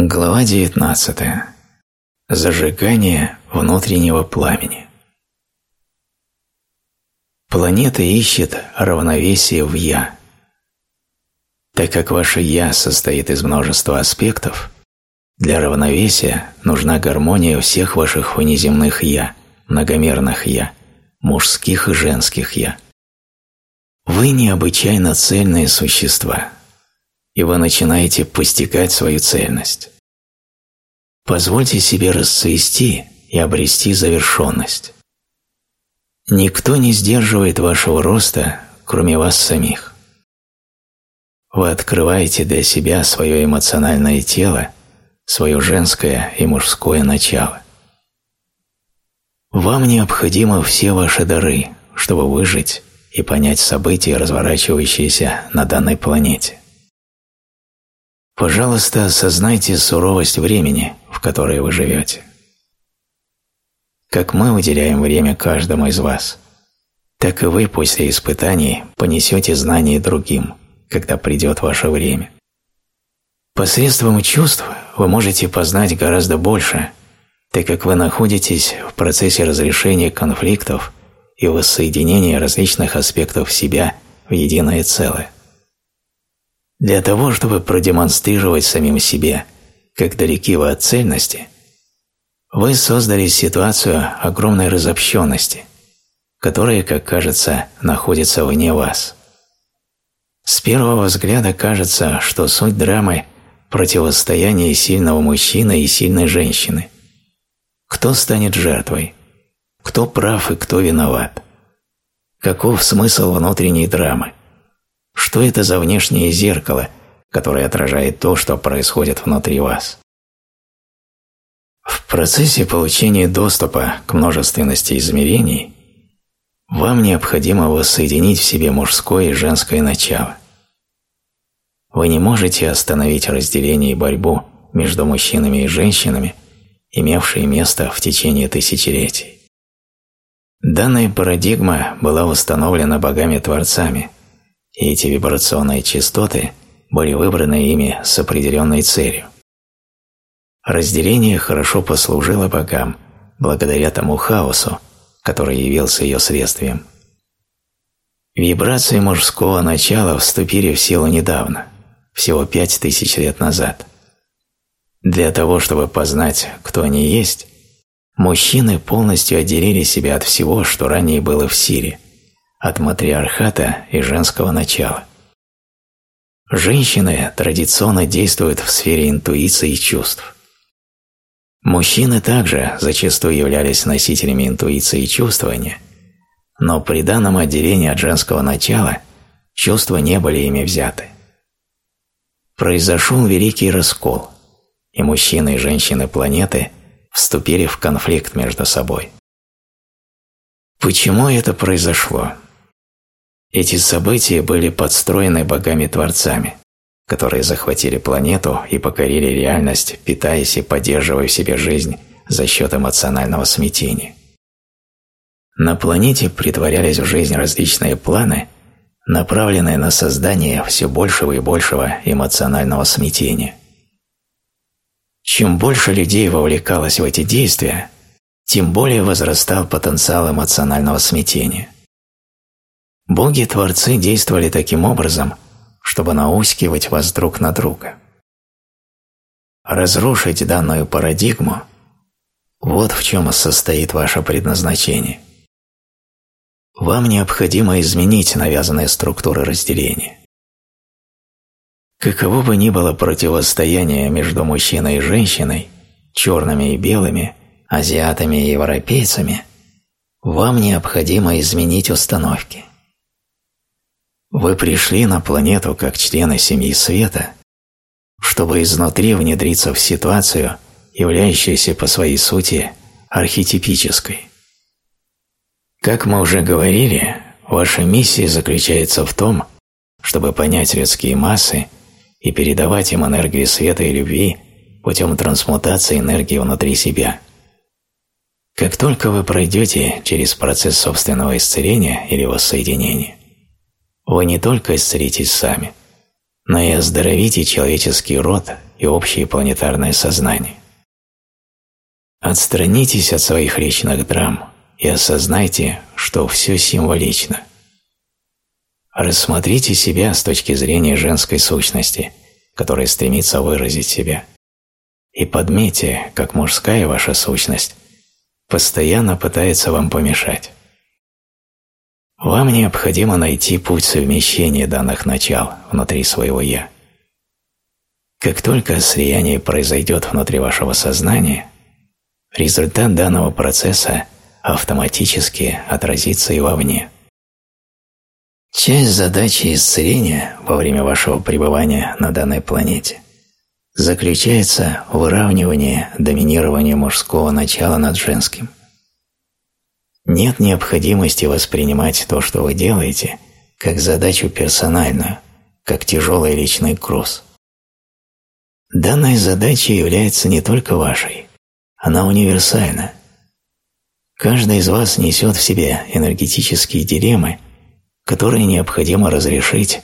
Глава 19. Зажигание внутреннего пламени. Планета ищет равновесие в «я». Так как ваше «я» состоит из множества аспектов, для равновесия нужна гармония всех ваших внеземных «я», многомерных «я», мужских и женских «я». Вы необычайно цельные существа – и вы начинаете постигать свою цельность. Позвольте себе расцвести и обрести завершенность. Никто не сдерживает вашего роста, кроме вас самих. Вы открываете для себя свое эмоциональное тело, свое женское и мужское начало. Вам необходимы все ваши дары, чтобы выжить и понять события, разворачивающиеся на данной планете. Пожалуйста, осознайте суровость времени, в которое вы живете. Как мы уделяем время каждому из вас, так и вы после испытаний понесете знания другим, когда придет ваше время. Посредством чувств вы можете познать гораздо больше, так как вы находитесь в процессе разрешения конфликтов и воссоединения различных аспектов себя в единое целое. Для того, чтобы продемонстрировать самим себе, как далеки вы от цельности, вы создали ситуацию огромной разобщенности, которая, как кажется, находится вне вас. С первого взгляда кажется, что суть драмы – противостояние сильного мужчины и сильной женщины. Кто станет жертвой? Кто прав и кто виноват? Каков смысл внутренней драмы? Что это за внешнее зеркало, которое отражает то, что происходит внутри вас? В процессе получения доступа к множественности измерений вам необходимо воссоединить в себе мужское и женское начало. Вы не можете остановить разделение и борьбу между мужчинами и женщинами, имевшие место в течение тысячелетий. Данная парадигма была установлена богами-творцами – и эти вибрационные частоты были выбраны ими с определенной целью. Разделение хорошо послужило богам благодаря тому хаосу, который явился ее следствием. Вибрации мужского начала вступили в силу недавно, всего пять тысяч лет назад. Для того, чтобы познать, кто они есть, мужчины полностью отделили себя от всего, что ранее было в силе – от матриархата и женского начала. Женщины традиционно действуют в сфере интуиции и чувств. Мужчины также зачастую являлись носителями интуиции и чувствования, но при данном отделении от женского начала чувства не были ими взяты. Произошел великий раскол, и мужчины и женщины планеты вступили в конфликт между собой. Почему это произошло? Эти события были подстроены богами-творцами, которые захватили планету и покорили реальность, питаясь и поддерживая в себе жизнь за счет эмоционального смятения. На планете притворялись в жизнь различные планы, направленные на создание все большего и большего эмоционального смятения. Чем больше людей вовлекалось в эти действия, тем более возрастал потенциал эмоционального смятения – Боги-творцы действовали таким образом, чтобы наускивать вас друг на друга. Разрушить данную парадигму – вот в чем состоит ваше предназначение. Вам необходимо изменить навязанные структуры разделения. Каково бы ни было противостояние между мужчиной и женщиной, черными и белыми, азиатами и европейцами, вам необходимо изменить установки. Вы пришли на планету как члены семьи света, чтобы изнутри внедриться в ситуацию, являющуюся по своей сути архетипической. Как мы уже говорили, ваша миссия заключается в том, чтобы понять людские массы и передавать им энергию света и любви путем трансмутации энергии внутри себя. Как только вы пройдете через процесс собственного исцеления или воссоединения, вы не только исцелитесь сами, но и оздоровите человеческий род и общее планетарное сознание. Отстранитесь от своих личных драм и осознайте, что все символично. Рассмотрите себя с точки зрения женской сущности, которая стремится выразить себя. И подметьте, как мужская ваша сущность постоянно пытается вам помешать. Вам необходимо найти путь совмещения данных начал внутри своего «я». Как только слияние произойдет внутри вашего сознания, результат данного процесса автоматически отразится и вовне. Часть задачи исцеления во время вашего пребывания на данной планете заключается в выравнивании доминирования мужского начала над женским. Нет необходимости воспринимать то, что вы делаете, как задачу персональную, как тяжелый личный груз. Данная задача является не только вашей, она универсальна. Каждый из вас несет в себе энергетические дилеммы, которые необходимо разрешить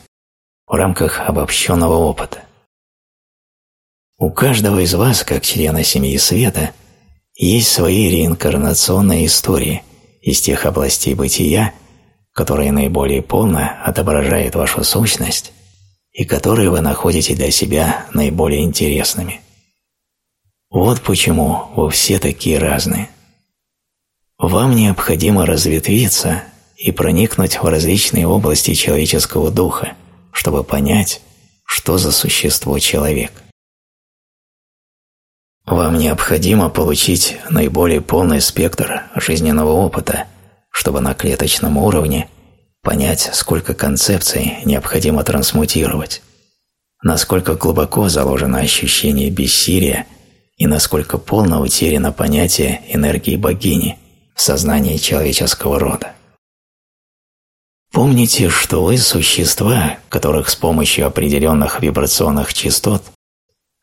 в рамках обобщенного опыта. У каждого из вас, как члена семьи света, есть свои реинкарнационные истории из тех областей бытия, которые наиболее полно отображают вашу сущность и которые вы находите для себя наиболее интересными. Вот почему вы все такие разные. Вам необходимо разветвиться и проникнуть в различные области человеческого духа, чтобы понять, что за существо человек. Вам необходимо получить наиболее полный спектр жизненного опыта, чтобы на клеточном уровне понять, сколько концепций необходимо трансмутировать, насколько глубоко заложено ощущение бессилия и насколько полно утеряно понятие энергии богини в сознании человеческого рода. Помните, что вы – существа, которых с помощью определенных вибрационных частот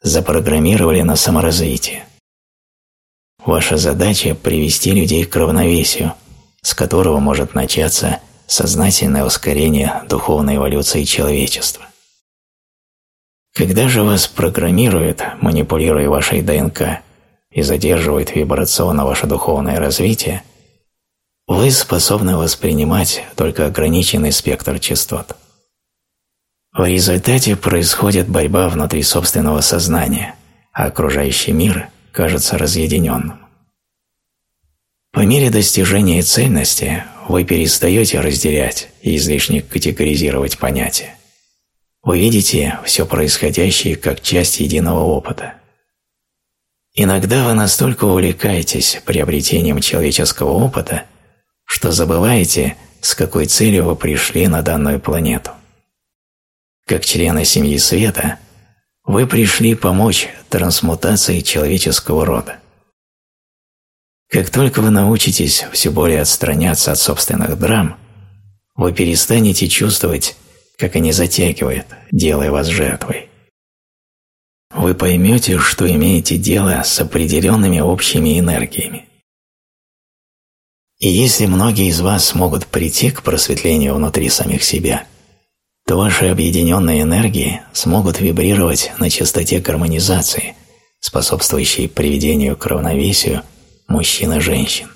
запрограммировали на саморазвитие. Ваша задача – привести людей к равновесию, с которого может начаться сознательное ускорение духовной эволюции человечества. Когда же вас программируют, манипулируя вашей ДНК, и задерживают вибрационно ваше духовное развитие, вы способны воспринимать только ограниченный спектр частот. В результате происходит борьба внутри собственного сознания, а окружающий мир кажется разъединенным. По мере достижения цельности вы перестаете разделять и излишне категоризировать понятия. Вы видите все происходящее как часть единого опыта. Иногда вы настолько увлекаетесь приобретением человеческого опыта, что забываете, с какой целью вы пришли на данную планету. Как члены семьи света, вы пришли помочь трансмутации человеческого рода. Как только вы научитесь все более отстраняться от собственных драм, вы перестанете чувствовать как они затягивают, делая вас жертвой. Вы поймете, что имеете дело с определенными общими энергиями. И если многие из вас смогут прийти к просветлению внутри самих себя, то ваши объединенные энергии смогут вибрировать на частоте гармонизации, способствующей приведению к равновесию мужчин и женщин.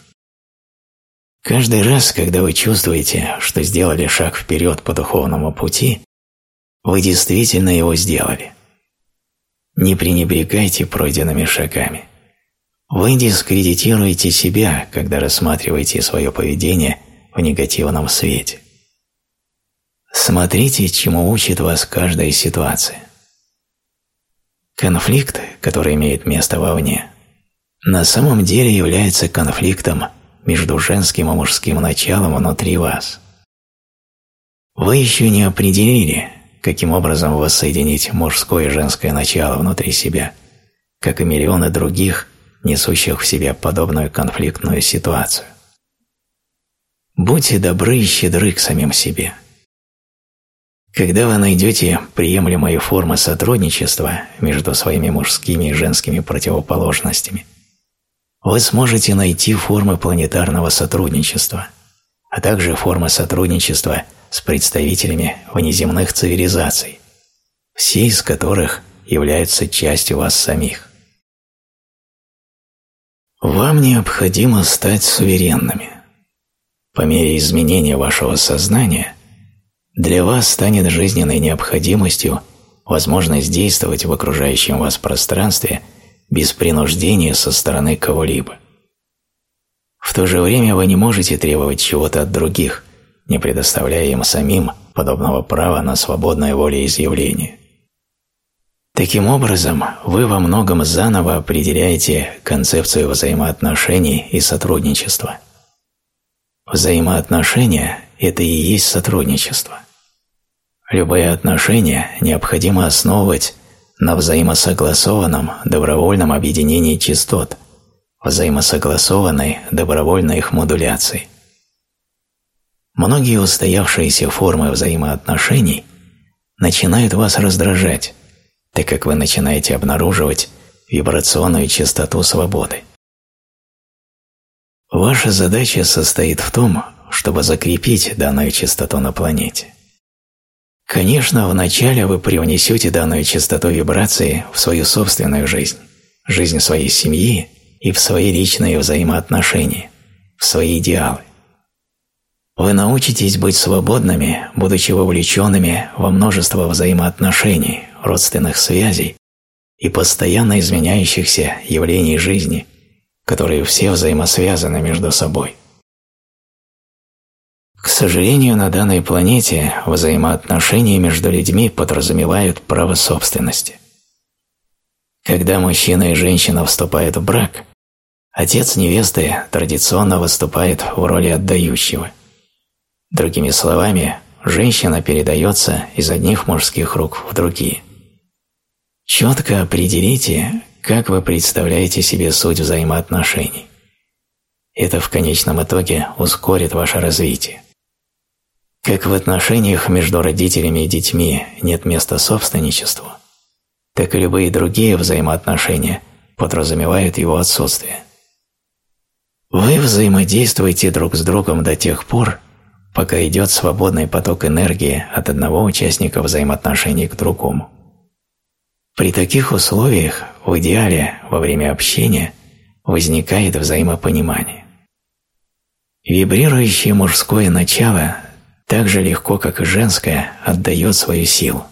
Каждый раз, когда вы чувствуете, что сделали шаг вперед по духовному пути, вы действительно его сделали. Не пренебрегайте пройденными шагами. Вы дискредитируете себя, когда рассматриваете свое поведение в негативном свете. Смотрите, чему учит вас каждая ситуация. Конфликт, который имеет место вовне, на самом деле является конфликтом между женским и мужским началом внутри вас. Вы еще не определили, каким образом воссоединить мужское и женское начало внутри себя, как и миллионы других, несущих в себе подобную конфликтную ситуацию. Будьте добры и щедры к самим себе. Когда вы найдете приемлемые формы сотрудничества между своими мужскими и женскими противоположностями – вы сможете найти формы планетарного сотрудничества, а также формы сотрудничества с представителями внеземных цивилизаций, все из которых являются частью вас самих. Вам необходимо стать суверенными. По мере изменения вашего сознания для вас станет жизненной необходимостью возможность действовать в окружающем вас пространстве без принуждения со стороны кого-либо. В то же время вы не можете требовать чего-то от других, не предоставляя им самим подобного права на свободное волеизъявление. Таким образом, вы во многом заново определяете концепцию взаимоотношений и сотрудничества. Взаимоотношения – это и есть сотрудничество. Любые отношения необходимо основывать на взаимосогласованном добровольном объединении частот, взаимосогласованной добровольной их модуляции. Многие устоявшиеся формы взаимоотношений начинают вас раздражать, так как вы начинаете обнаруживать вибрационную частоту свободы. Ваша задача состоит в том, чтобы закрепить данную частоту на планете. Конечно, вначале вы привнесете данную частоту вибрации в свою собственную жизнь, жизнь своей семьи и в свои личные взаимоотношения, в свои идеалы. Вы научитесь быть свободными, будучи вовлеченными во множество взаимоотношений, родственных связей и постоянно изменяющихся явлений жизни, которые все взаимосвязаны между собой. К сожалению, на данной планете взаимоотношения между людьми подразумевают право собственности. Когда мужчина и женщина вступают в брак, отец невесты традиционно выступает в роли отдающего. Другими словами, женщина передается из одних мужских рук в другие. Четко определите, как вы представляете себе суть взаимоотношений. Это в конечном итоге ускорит ваше развитие. Как в отношениях между родителями и детьми нет места собственничеству, так и любые другие взаимоотношения подразумевают его отсутствие. Вы взаимодействуете друг с другом до тех пор, пока идет свободный поток энергии от одного участника взаимоотношений к другому. При таких условиях в идеале во время общения возникает взаимопонимание. Вибрирующее мужское начало так же легко, как и женское, отдает свою силу.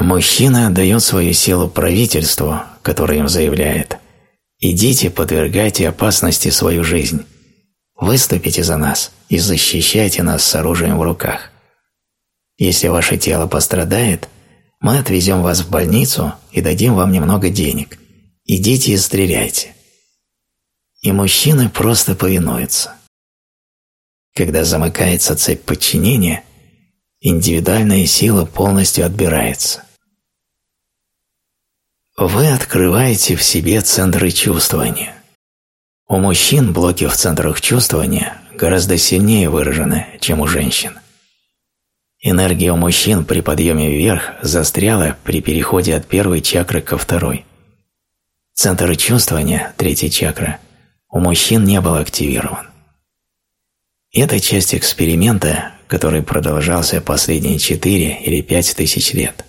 Мужчина отдает свою силу правительству, которое им заявляет «Идите, подвергайте опасности свою жизнь. Выступите за нас и защищайте нас с оружием в руках. Если ваше тело пострадает, мы отвезем вас в больницу и дадим вам немного денег. Идите и стреляйте». И мужчины просто повинуются. Когда замыкается цепь подчинения, индивидуальная сила полностью отбирается. Вы открываете в себе центры чувствования. У мужчин блоки в центрах чувствования гораздо сильнее выражены, чем у женщин. Энергия у мужчин при подъеме вверх застряла при переходе от первой чакры ко второй. Центр чувствования, третья чакра, у мужчин не был активирован. Это часть эксперимента, который продолжался последние четыре или пять тысяч лет.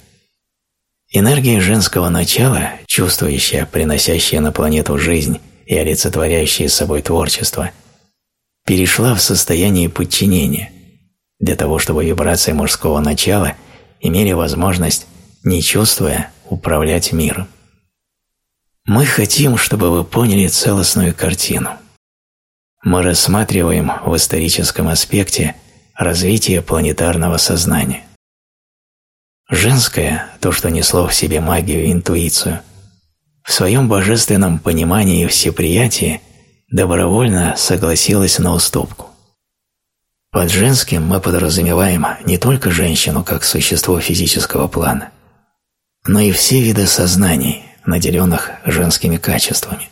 Энергия женского начала, чувствующая, приносящая на планету жизнь и олицетворяющая собой творчество, перешла в состояние подчинения для того, чтобы вибрации мужского начала имели возможность, не чувствуя, управлять миром. Мы хотим, чтобы вы поняли целостную картину – мы рассматриваем в историческом аспекте развитие планетарного сознания. Женское, то, что несло в себе магию и интуицию, в своем божественном понимании и всеприятии добровольно согласилось на уступку. Под женским мы подразумеваем не только женщину как существо физического плана, но и все виды сознаний, наделенных женскими качествами.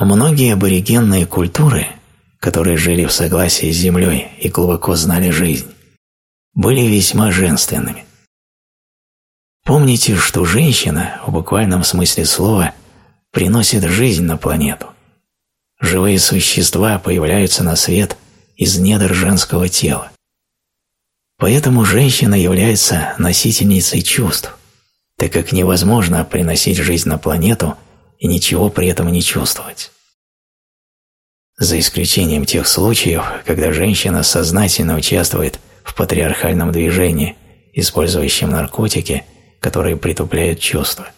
Многие аборигенные культуры, которые жили в согласии с Землей и глубоко знали жизнь, были весьма женственными. Помните, что женщина, в буквальном смысле слова, приносит жизнь на планету. Живые существа появляются на свет из недр женского тела. Поэтому женщина является носительницей чувств, так как невозможно приносить жизнь на планету и ничего при этом не чувствовать. За исключением тех случаев, когда женщина сознательно участвует в патриархальном движении, использующем наркотики, которые притупляют чувства.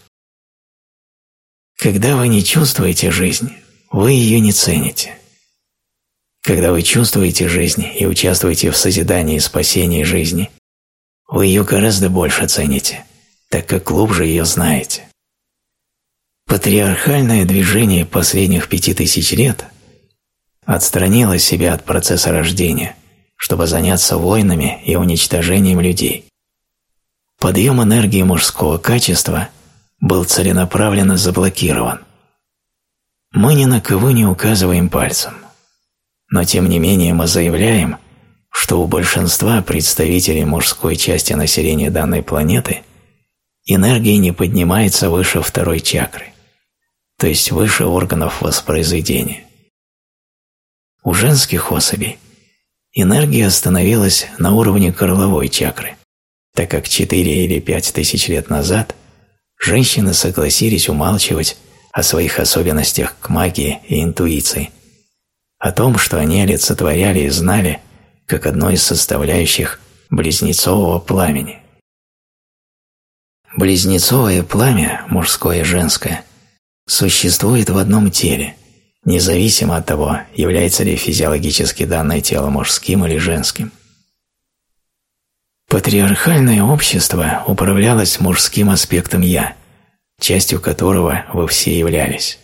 Когда вы не чувствуете жизнь, вы ее не цените. Когда вы чувствуете жизнь и участвуете в созидании и спасении жизни, вы ее гораздо больше цените, так как глубже ее знаете. Патриархальное движение последних пяти тысяч лет отстранило себя от процесса рождения, чтобы заняться войнами и уничтожением людей. Подъем энергии мужского качества был целенаправленно заблокирован. Мы ни на кого не указываем пальцем – но тем не менее мы заявляем, что у большинства представителей мужской части населения данной планеты энергия не поднимается выше второй чакры, то есть выше органов воспроизведения. У женских особей энергия остановилась на уровне горловой чакры, так как 4 или 5 тысяч лет назад женщины согласились умалчивать о своих особенностях к магии и интуиции – о том, что они олицетворяли и знали, как одно из составляющих близнецового пламени. Близнецовое пламя, мужское и женское, существует в одном теле, независимо от того, является ли физиологически данное тело мужским или женским. Патриархальное общество управлялось мужским аспектом «я», частью которого вы все являлись.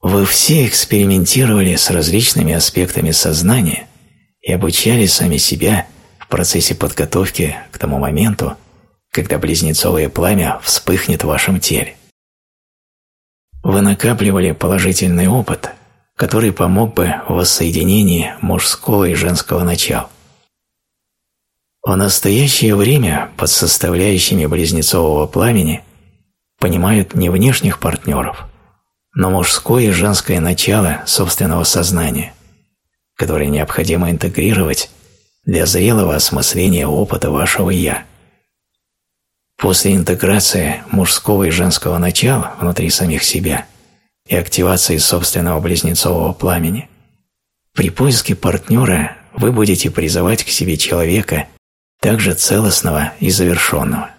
Вы все экспериментировали с различными аспектами сознания и обучали сами себя в процессе подготовки к тому моменту, когда близнецовое пламя вспыхнет в вашем теле. Вы накапливали положительный опыт, который помог бы в воссоединении мужского и женского начала. В настоящее время под составляющими близнецового пламени понимают не внешних партнеров – но мужское и женское начало собственного сознания, которое необходимо интегрировать для зрелого осмысления опыта вашего «я». После интеграции мужского и женского начала внутри самих себя и активации собственного близнецового пламени, при поиске партнера вы будете призывать к себе человека также целостного и завершенного.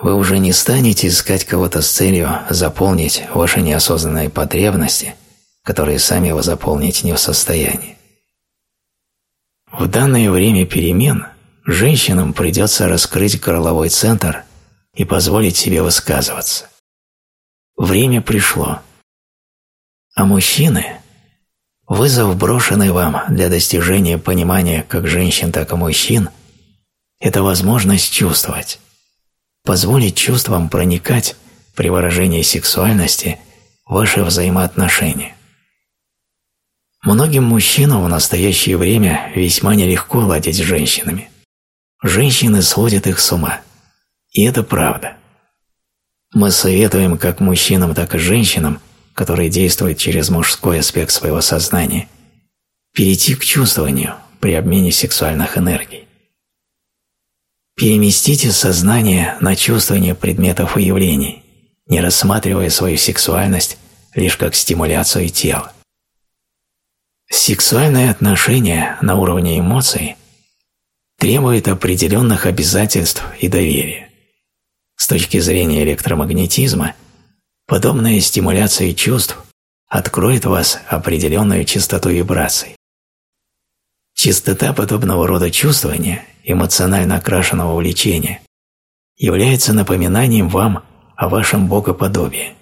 Вы уже не станете искать кого-то с целью заполнить ваши неосознанные потребности, которые сами вы заполнить не в состоянии. В данное время перемен женщинам придется раскрыть горловой центр и позволить себе высказываться. Время пришло. А мужчины – вызов, брошенный вам для достижения понимания как женщин, так и мужчин – это возможность чувствовать позволить чувствам проникать при выражении сексуальности в ваши взаимоотношения. Многим мужчинам в настоящее время весьма нелегко ладить с женщинами. Женщины сводят их с ума. И это правда. Мы советуем как мужчинам, так и женщинам, которые действуют через мужской аспект своего сознания, перейти к чувствованию при обмене сексуальных энергий. Переместите сознание на чувствование предметов и явлений, не рассматривая свою сексуальность лишь как стимуляцию тела. Сексуальные отношения на уровне эмоций требуют определенных обязательств и доверия. Точки зрения электромагнетизма, подобная стимуляция чувств откроет вас определенную частоту вибраций. Частота подобного рода чувствования эмоционально окрашенного влечения, является напоминанием вам о вашем богоподобии.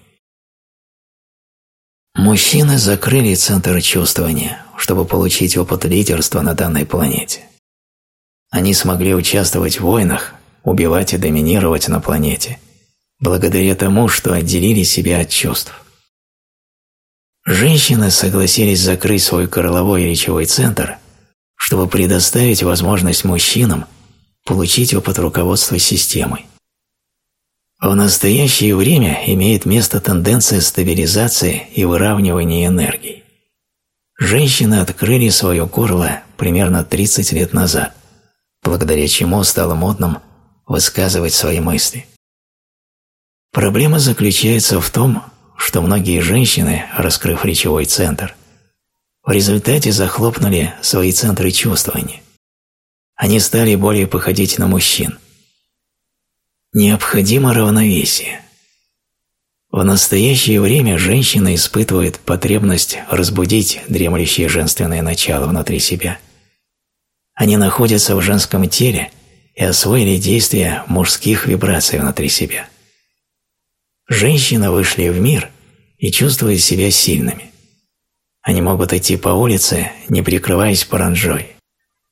Мужчины закрыли центр чувствования, чтобы получить опыт лидерства на данной планете. Они смогли участвовать в войнах, убивать и доминировать на планете, благодаря тому, что отделили себя от чувств. Женщины согласились закрыть свой горловой речевой центр – чтобы предоставить возможность мужчинам получить опыт руководства системой. В настоящее время имеет место тенденция стабилизации и выравнивания энергий. Женщины открыли свое горло примерно 30 лет назад, благодаря чему стало модным высказывать свои мысли. Проблема заключается в том, что многие женщины, раскрыв речевой центр, в результате захлопнули свои центры чувствования. Они стали более походить на мужчин. Необходимо равновесие. В настоящее время женщина испытывает потребность разбудить дремлющее женственное начало внутри себя. Они находятся в женском теле и освоили действия мужских вибраций внутри себя. Женщины вышли в мир и чувствуют себя сильными. Они могут идти по улице, не прикрываясь паранжой,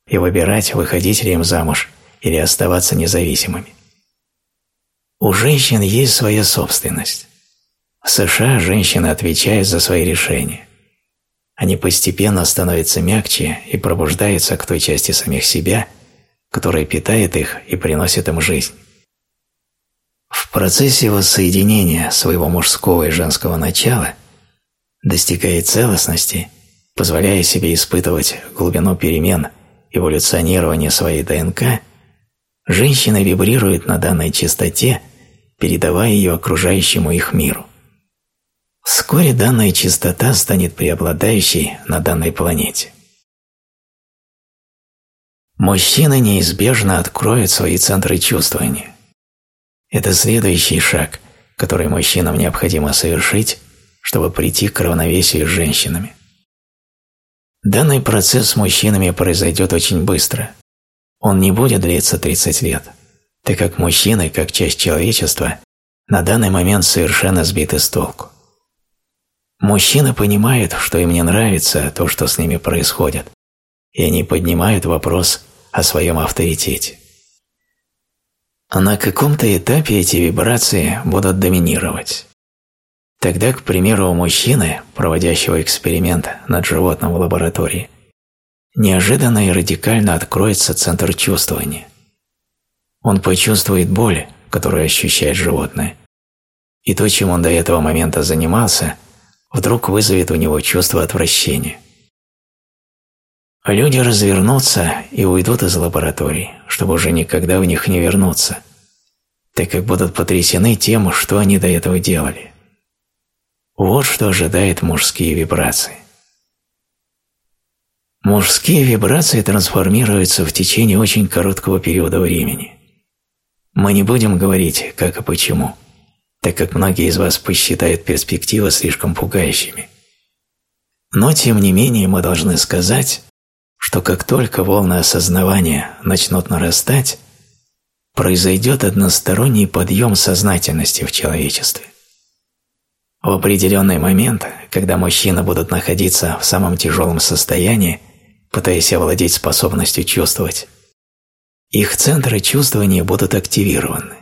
и выбирать, выходить ли им замуж или оставаться независимыми. У женщин есть своя собственность. В США женщины отвечают за свои решения. Они постепенно становятся мягче и пробуждаются к той части самих себя, которая питает их и приносит им жизнь. В процессе воссоединения своего мужского и женского начала достигает целостности, позволяя себе испытывать глубину перемен эволюционирования своей ДНК, женщина вибрирует на данной частоте, передавая ее окружающему их миру. Вскоре данная частота станет преобладающей на данной планете. Мужчина неизбежно откроет свои центры чувствования. Это следующий шаг, который мужчинам необходимо совершить, чтобы прийти к равновесию с женщинами. Данный процесс с мужчинами произойдет очень быстро. Он не будет длиться 30 лет, так как мужчины, как часть человечества, на данный момент совершенно сбиты с толку. Мужчины понимают, что им не нравится то, что с ними происходит, и они поднимают вопрос о своем авторитете. На каком-то этапе эти вибрации будут доминировать. Тогда, к примеру, у мужчины, проводящего эксперимент над животным в лаборатории, неожиданно и радикально откроется центр чувствования. Он почувствует боль, которую ощущает животное, и то, чем он до этого момента занимался, вдруг вызовет у него чувство отвращения. Люди развернутся и уйдут из лабораторий, чтобы уже никогда в них не вернуться, так как будут потрясены тем, что они до этого делали. Вот что ожидает мужские вибрации. Мужские вибрации трансформируются в течение очень короткого периода времени. Мы не будем говорить, как и почему, так как многие из вас посчитают перспективы слишком пугающими. Но, тем не менее, мы должны сказать, что как только волны осознавания начнут нарастать, произойдет односторонний подъем сознательности в человечестве. В определенный момент, когда мужчины будут находиться в самом тяжелом состоянии, пытаясь овладеть способностью чувствовать, их центры чувствования будут активированы.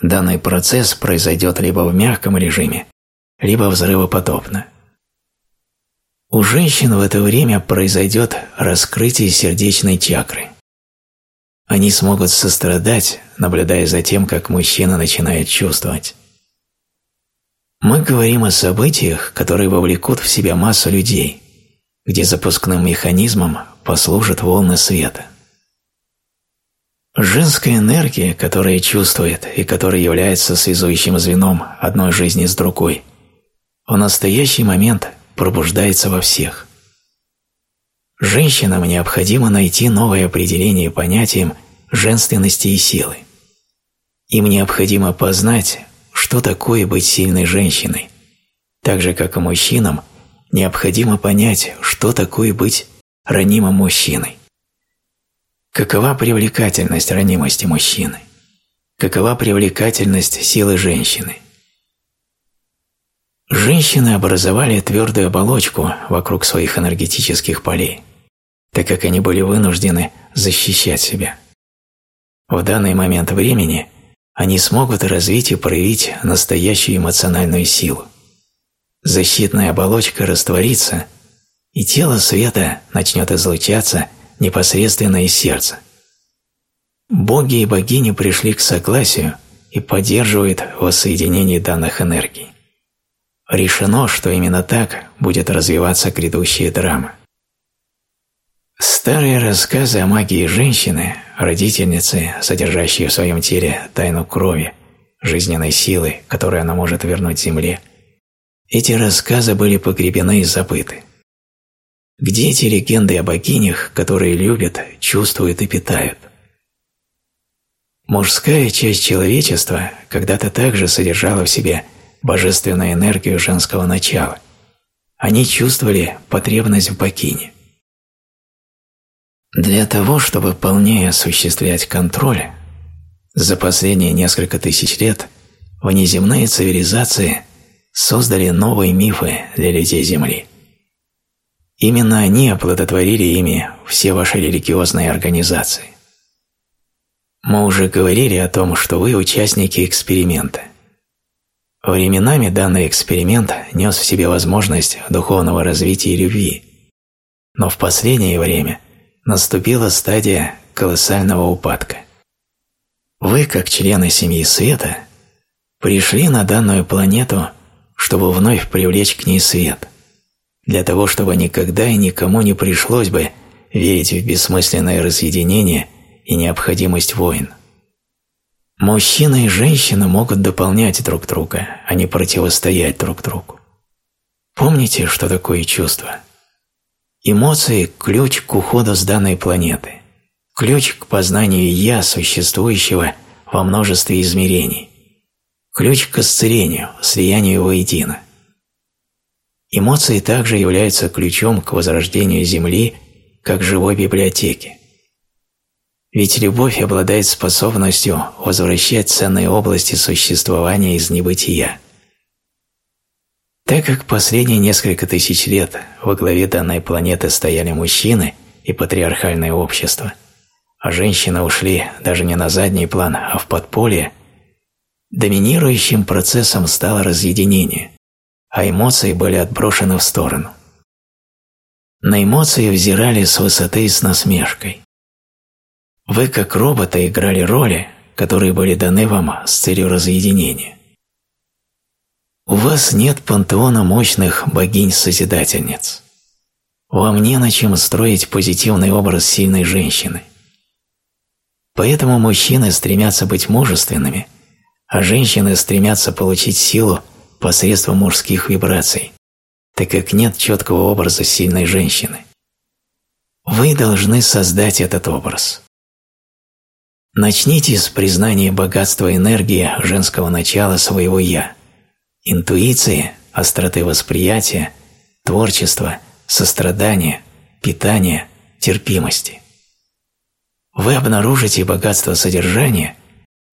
Данный процесс произойдет либо в мягком режиме, либо взрывоподобно. У женщин в это время произойдет раскрытие сердечной чакры. Они смогут сострадать, наблюдая за тем, как мужчина начинает чувствовать. Мы говорим о событиях, которые вовлекут в себя массу людей, где запускным механизмом послужат волны света. Женская энергия, которая чувствует и которая является связующим звеном одной жизни с другой, в настоящий момент пробуждается во всех. Женщинам необходимо найти новое определение понятиям женственности и силы. Им необходимо познать, что такое быть сильной женщиной, так же, как и мужчинам, необходимо понять, что такое быть ранимым мужчиной. Какова привлекательность ранимости мужчины? Какова привлекательность силы женщины? Женщины образовали твердую оболочку вокруг своих энергетических полей, так как они были вынуждены защищать себя. В данный момент времени – они смогут развить и проявить настоящую эмоциональную силу. Защитная оболочка растворится, и тело света начнет излучаться непосредственно из сердца. Боги и богини пришли к согласию и поддерживают воссоединение данных энергий. Решено, что именно так будет развиваться грядущая драма. Старые рассказы о магии женщины, родительницы, содержащие в своем теле тайну крови, жизненной силы, которую она может вернуть Земле, эти рассказы были погребены и забыты. Где эти легенды о богинях, которые любят, чувствуют и питают? Мужская часть человечества когда-то также содержала в себе божественную энергию женского начала. Они чувствовали потребность в богине. Для того, чтобы полнее осуществлять контроль, за последние несколько тысяч лет внеземные цивилизации создали новые мифы для людей Земли. Именно они оплодотворили ими все ваши религиозные организации. Мы уже говорили о том, что вы участники эксперимента. Временами данный эксперимент нес в себе возможность духовного развития и любви, но в последнее время наступила стадия колоссального упадка. Вы, как члены семьи света, пришли на данную планету, чтобы вновь привлечь к ней свет – для того, чтобы никогда и никому не пришлось бы верить в бессмысленное разъединение и необходимость войн. Мужчина и женщина могут дополнять друг друга, а не противостоять друг другу. Помните, что такое чувство? Эмоции – ключ к уходу с данной планеты, ключ к познанию «я», существующего во множестве измерений, ключ к исцелению, слиянию воедино – Эмоции также являются ключом к возрождению Земли как живой библиотеки. Ведь любовь обладает способностью возвращать ценные области существования из небытия. Так как последние несколько тысяч лет во главе данной планеты стояли мужчины и патриархальное общество, а женщины ушли даже не на задний план, а в подполье, доминирующим процессом стало разъединение, а эмоции были отброшены в сторону. На эмоции взирали с высоты с насмешкой. Вы, как роботы, играли роли, которые были даны вам с целью разъединения. У вас нет пантеона мощных богинь-созидательниц. Вам не на чем строить позитивный образ сильной женщины. Поэтому мужчины стремятся быть мужественными, а женщины стремятся получить силу посредством мужских вибраций, так как нет четкого образа сильной женщины. Вы должны создать этот образ. Начните с признания богатства энергии женского начала своего «я», интуиции, остроты восприятия, творчества, сострадания, питания, терпимости. Вы обнаружите богатство содержания,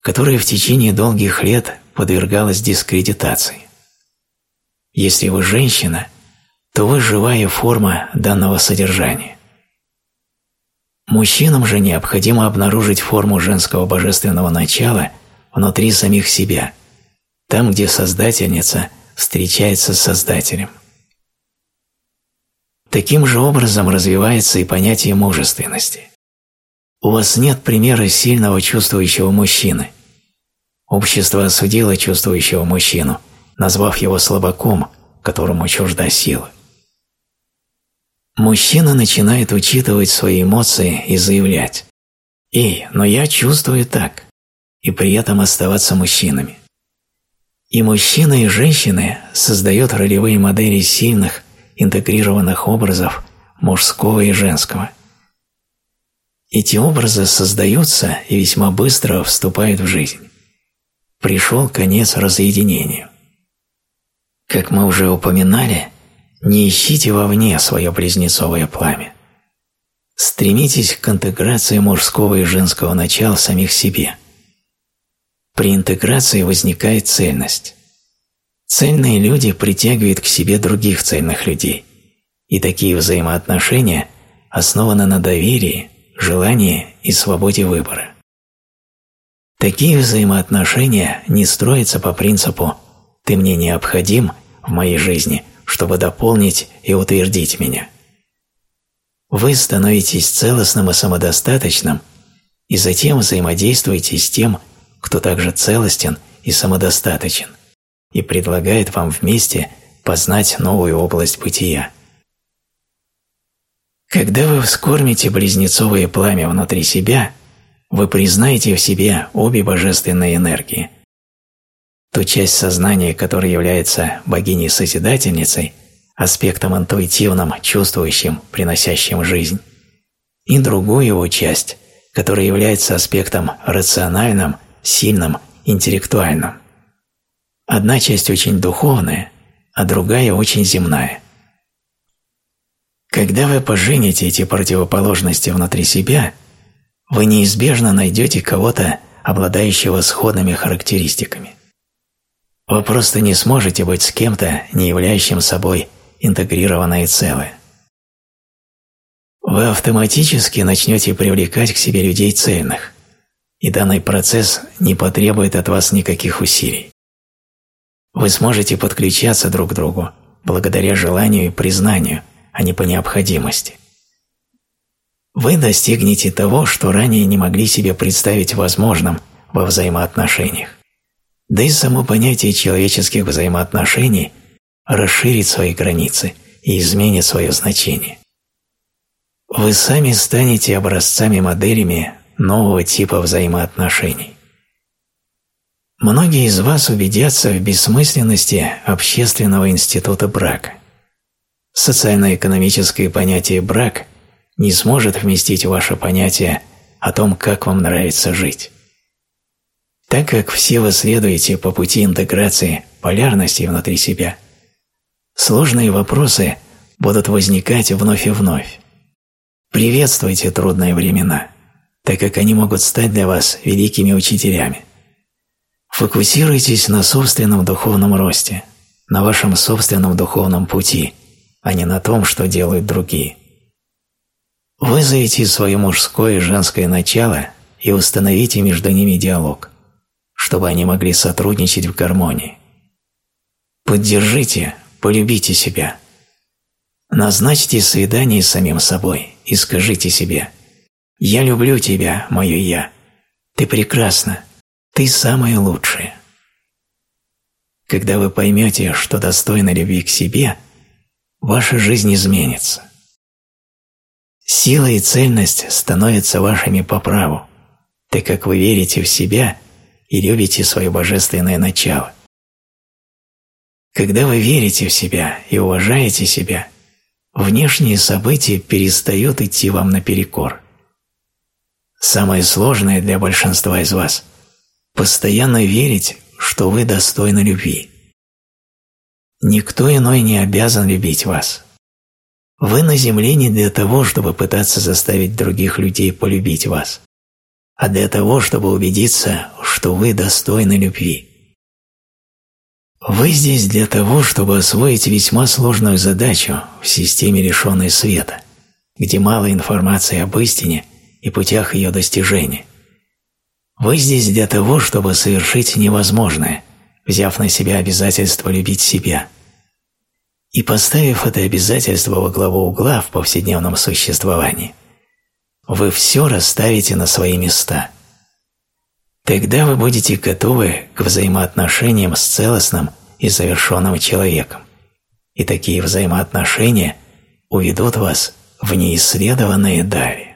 которое в течение долгих лет подвергалось дискредитации. Если вы женщина, то вы живая форма данного содержания. Мужчинам же необходимо обнаружить форму женского божественного начала внутри самих себя, там, где Создательница встречается с Создателем. Таким же образом развивается и понятие мужественности. У вас нет примера сильного чувствующего мужчины. Общество осудило чувствующего мужчину, назвав его слабаком, которому чужда сила. Мужчина начинает учитывать свои эмоции и заявлять «Эй, но я чувствую так», и при этом оставаться мужчинами. И мужчины, и женщины создают ролевые модели сильных, интегрированных образов мужского и женского. Эти образы создаются и весьма быстро вступают в жизнь. Пришел конец разъединению. Как мы уже упоминали, не ищите вовне свое близнецовое пламя. Стремитесь к интеграции мужского и женского начала в самих себе. При интеграции возникает цельность. Цельные люди притягивают к себе других цельных людей, и такие взаимоотношения основаны на доверии, желании и свободе выбора. Такие взаимоотношения не строятся по принципу «ты мне необходим, в моей жизни, чтобы дополнить и утвердить меня. Вы становитесь целостным и самодостаточным, и затем взаимодействуете с тем, кто также целостен и самодостаточен, и предлагает вам вместе познать новую область бытия. Когда вы вскормите близнецовое пламя внутри себя, вы признаете в себе обе божественные энергии, ту часть сознания, которая является богиней-созидательницей, аспектом интуитивным, чувствующим, приносящим жизнь, и другую его часть, которая является аспектом рациональным, сильным, интеллектуальным. Одна часть очень духовная, а другая очень земная. Когда вы пожените эти противоположности внутри себя, вы неизбежно найдете кого-то, обладающего сходными характеристиками. Вы просто не сможете быть с кем-то, не являющим собой интегрированное целое. Вы автоматически начнете привлекать к себе людей цельных, и данный процесс не потребует от вас никаких усилий. Вы сможете подключаться друг к другу благодаря желанию и признанию, а не по необходимости. Вы достигнете того, что ранее не могли себе представить возможным во взаимоотношениях. Да и само понятие человеческих взаимоотношений расширит свои границы и изменит свое значение. Вы сами станете образцами-моделями нового типа взаимоотношений. Многие из вас убедятся в бессмысленности общественного института брака. Социально-экономическое понятие «брак» не сможет вместить ваше понятие о том, как вам нравится жить. Так как все вы следуете по пути интеграции полярности внутри себя, сложные вопросы будут возникать вновь и вновь. Приветствуйте трудные времена, так как они могут стать для вас великими учителями. Фокусируйтесь на собственном духовном росте, на вашем собственном духовном пути, а не на том, что делают другие. Вызовите свое мужское и женское начало и установите между ними диалог, чтобы они могли сотрудничать в гармонии. Поддержите, полюбите себя. Назначьте свидание с самим собой и скажите себе «Я люблю тебя, мое Я. Ты прекрасна, ты самое лучшее. Когда вы поймете, что достойно любви к себе, ваша жизнь изменится. Сила и цельность становятся вашими по праву, так как вы верите в себя и любите свое божественное начало. Когда вы верите в себя и уважаете себя, внешние события перестают идти вам наперекор. Самое сложное для большинства из вас – постоянно верить, что вы достойны любви. Никто иной не обязан любить вас. Вы на земле не для того, чтобы пытаться заставить других людей полюбить вас, а для того, чтобы убедиться, что вы достойны любви. Вы здесь для того, чтобы освоить весьма сложную задачу в системе лишенной света, где мало информации об истине и путях ее достижения – вы здесь для того, чтобы совершить невозможное, взяв на себя обязательство любить себя. И поставив это обязательство во главу угла в повседневном существовании, вы все расставите на свои места. Тогда вы будете готовы к взаимоотношениям с целостным и завершенным человеком. И такие взаимоотношения уведут вас в неисследованные дали.